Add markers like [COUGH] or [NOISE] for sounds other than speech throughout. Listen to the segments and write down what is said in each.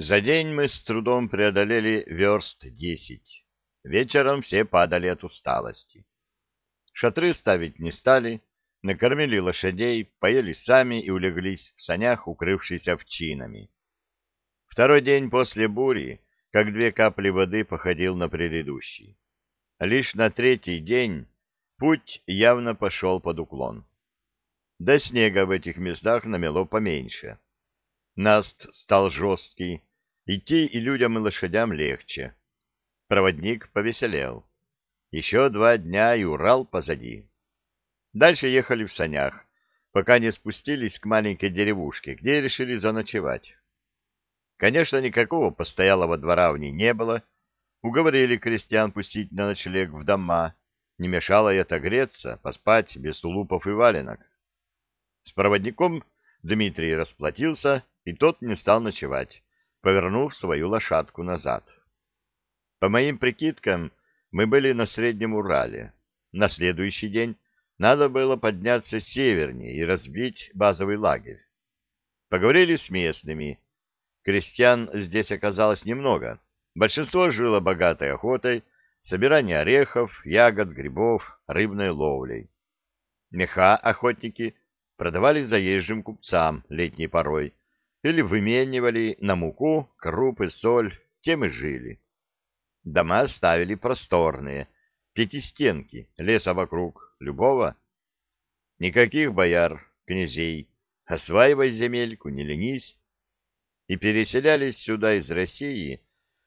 За день мы с трудом преодолели верст десять. Вечером все падали от усталости. Шатры ставить не стали, накормили лошадей, поели сами и улеглись в санях, укрывшись овчинами. Второй день после бури, как две капли воды, походил на предыдущий. Лишь на третий день путь явно пошел под уклон. До снега в этих местах намело поменьше. Наст стал жесткий, идти и людям, и лошадям легче. Проводник повеселел. Еще два дня и Урал позади. Дальше ехали в санях, пока не спустились к маленькой деревушке, где решили заночевать. Конечно, никакого постоялого двора в ней не было. Уговорили крестьян пустить на ночлег в дома. Не мешало и отогреться, поспать без тулупов и валенок. С проводником Дмитрий расплатился, и тот не стал ночевать, повернув свою лошадку назад. По моим прикидкам, мы были на Среднем Урале. На следующий день надо было подняться севернее и разбить базовый лагерь. Поговорили с местными. Крестьян здесь оказалось немного. Большинство жило богатой охотой, собиранием орехов, ягод, грибов, рыбной ловлей. Меха охотники продавали заезжим купцам летней порой или выменивали на муку, крупы, соль, тем и жили. Дома ставили просторные, пятистенки, леса вокруг, любого. Никаких бояр, князей, осваивай земельку, не ленись. И переселялись сюда из России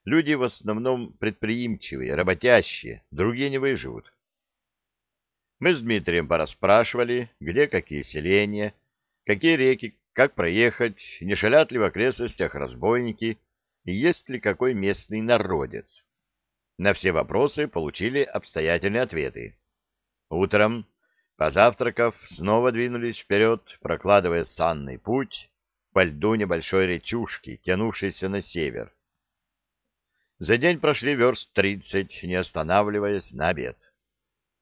люди в основном предприимчивые, работящие, другие не выживут. Мы с Дмитрием порасспрашивали, где какие селения, какие реки, как проехать, не шалят ли в окрестностях разбойники и есть ли какой местный народец. На все вопросы получили обстоятельные ответы. Утром, позавтракав, снова двинулись вперед, прокладывая санный путь по льду небольшой речушки, тянувшейся на север. За день прошли верст тридцать, не останавливаясь на обед.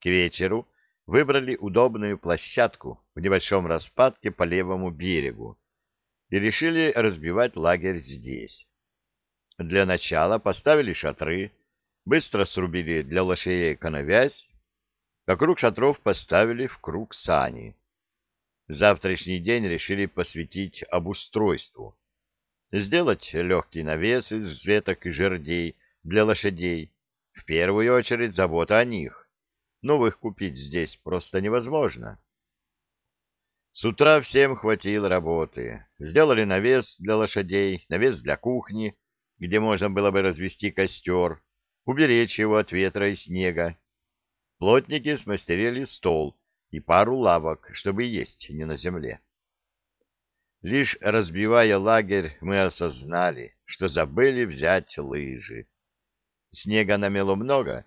К вечеру выбрали удобную площадку в небольшом распадке по левому берегу и решили разбивать лагерь здесь. Для начала поставили шатры, быстро срубили для лошадей коновязь, вокруг шатров поставили в круг сани. Завтрашний день решили посвятить обустройству. Сделать легкий навес из веток и жердей для лошадей. В первую очередь забота о них. Новых купить здесь просто невозможно. С утра всем хватило работы. Сделали навес для лошадей, навес для кухни, где можно было бы развести костер, уберечь его от ветра и снега. Плотники смастерили стол и пару лавок, чтобы есть не на земле. Лишь разбивая лагерь, мы осознали, что забыли взять лыжи. Снега намело много.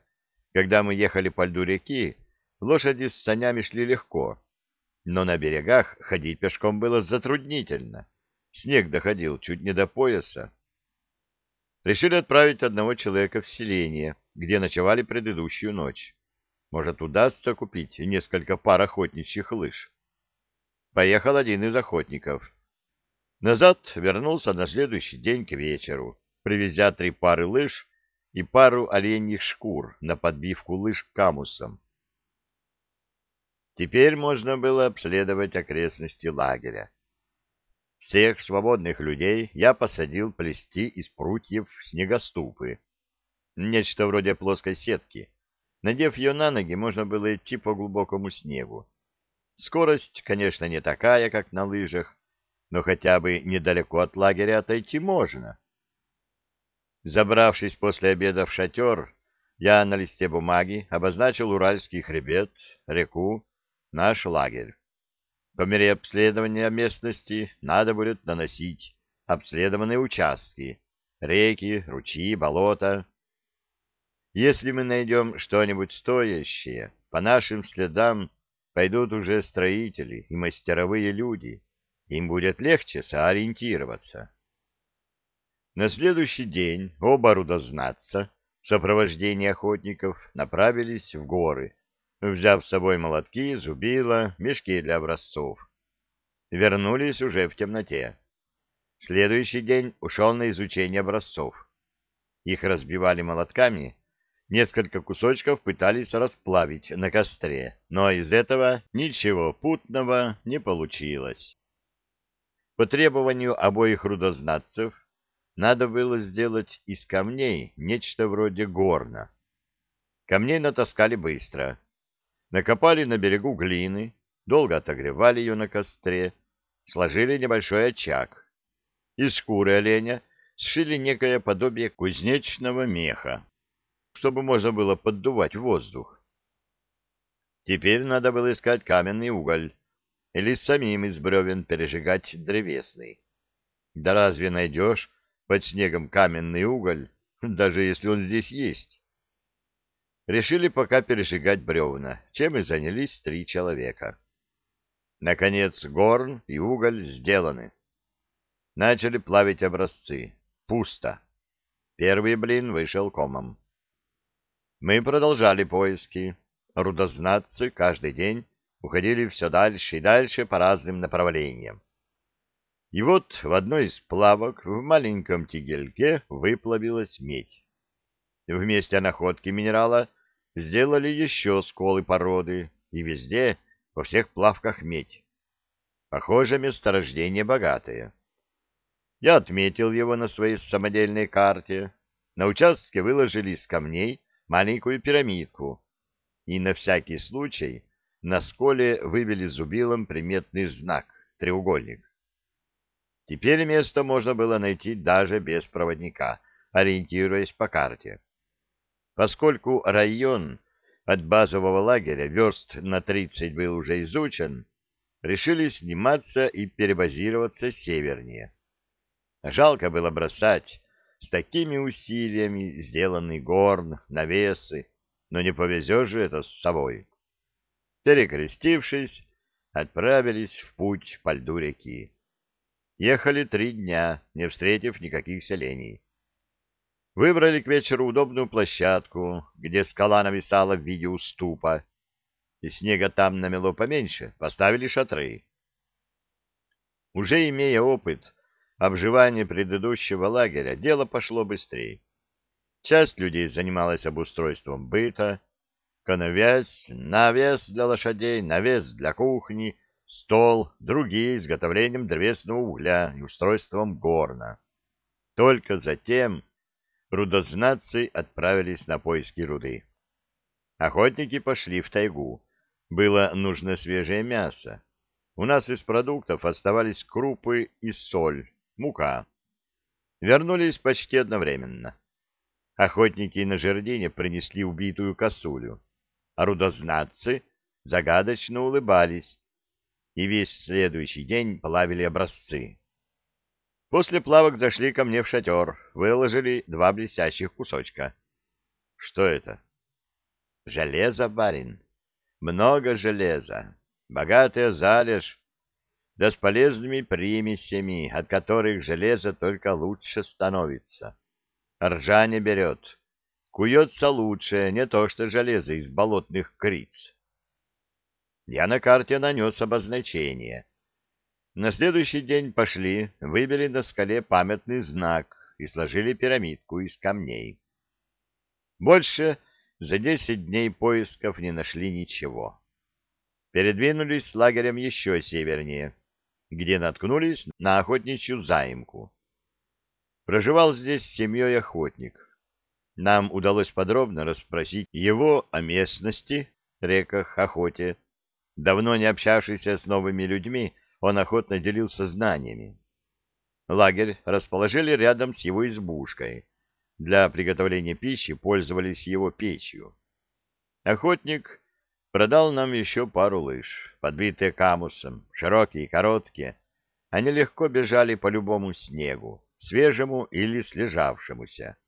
Когда мы ехали по льду реки, лошади с санями шли легко, но на берегах ходить пешком было затруднительно. Снег доходил чуть не до пояса решили отправить одного человека в селение, где ночевали предыдущую ночь. Может, удастся купить несколько пар охотничьих лыж. Поехал один из охотников. Назад вернулся на следующий день к вечеру, привезя три пары лыж и пару оленьих шкур на подбивку лыж камусом. Теперь можно было обследовать окрестности лагеря. Всех свободных людей я посадил плести из прутьев снегоступы. Нечто вроде плоской сетки. Надев ее на ноги, можно было идти по глубокому снегу. Скорость, конечно, не такая, как на лыжах, но хотя бы недалеко от лагеря отойти можно. Забравшись после обеда в шатер, я на листе бумаги обозначил Уральский хребет, реку, наш лагерь. По мере обследования местности надо будет наносить обследованные участки, реки, ручьи, болота. Если мы найдем что-нибудь стоящее, по нашим следам пойдут уже строители и мастеровые люди. Им будет легче соориентироваться. На следующий день оба рудознатца в сопровождении охотников направились в горы, взяв с собой молотки, зубила, мешки для образцов. Вернулись уже в темноте. Следующий день ушел на изучение образцов. Их разбивали молотками, несколько кусочков пытались расплавить на костре, но из этого ничего путного не получилось. По требованию обоих рудознатцев надо было сделать из камней нечто вроде горна. Камней натаскали быстро. Накопали на берегу глины, долго отогревали ее на костре, сложили небольшой очаг. Из шкуры оленя сшили некое подобие кузнечного меха, чтобы можно было поддувать воздух. Теперь надо было искать каменный уголь или самим из бревен пережигать древесный. Да разве найдешь под снегом каменный уголь, [LAUGHS] даже если он здесь есть? Решили пока пережигать бревна, чем и занялись три человека. Наконец горн и уголь сделаны. Начали плавить образцы. Пусто. Первый блин вышел комом. Мы продолжали поиски. Рудознатцы каждый день уходили все дальше и дальше по разным направлениям. И вот в одной из плавок в маленьком тигельке выплавилась медь. Вместе находки минерала сделали еще сколы породы, и везде, во всех плавках медь. Похоже, месторождение богатое. Я отметил его на своей самодельной карте. На участке выложили из камней маленькую пирамидку. И на всякий случай на сколе вывели зубилом приметный знак — треугольник. Теперь место можно было найти даже без проводника, ориентируясь по карте. Поскольку район от базового лагеря верст на 30 был уже изучен, решили сниматься и перебазироваться севернее. Жалко было бросать с такими усилиями сделанный горн, навесы, но не повезешь же это с собой. Перекрестившись, отправились в путь по льду реки. Ехали три дня, не встретив никаких селений. Выбрали к вечеру удобную площадку, где скала нависала в виде уступа, и снега там намело поменьше, поставили шатры. Уже имея опыт обживания предыдущего лагеря, дело пошло быстрее. Часть людей занималась обустройством быта, коновязь, навес для лошадей, навес для кухни, стол, другие изготовлением древесного угля и устройством горна. Только затем рудознатцы отправились на поиски руды. Охотники пошли в тайгу. Было нужно свежее мясо. У нас из продуктов оставались крупы и соль, мука. Вернулись почти одновременно. Охотники на жердине принесли убитую косулю, а рудознатцы загадочно улыбались и весь следующий день плавили образцы. После плавок зашли ко мне в шатер, выложили два блестящих кусочка. Что это? Железо, барин. Много железа. Богатая залежь да с полезными примесями, от которых железо только лучше становится. Ржа не берет. Куется лучше, не то что железо из болотных криц. Я на карте нанес обозначение. На следующий день пошли, выбили на скале памятный знак и сложили пирамидку из камней. Больше за десять дней поисков не нашли ничего. Передвинулись с лагерем еще севернее где наткнулись на охотничью заимку. Проживал здесь с семьей охотник. Нам удалось подробно расспросить его о местности, реках, охоте. Давно не общавшийся с новыми людьми, он охотно делился знаниями. Лагерь расположили рядом с его избушкой. Для приготовления пищи пользовались его печью. Охотник Продал нам еще пару лыж, подбитые камусом, широкие и короткие. Они легко бежали по любому снегу, свежему или слежавшемуся.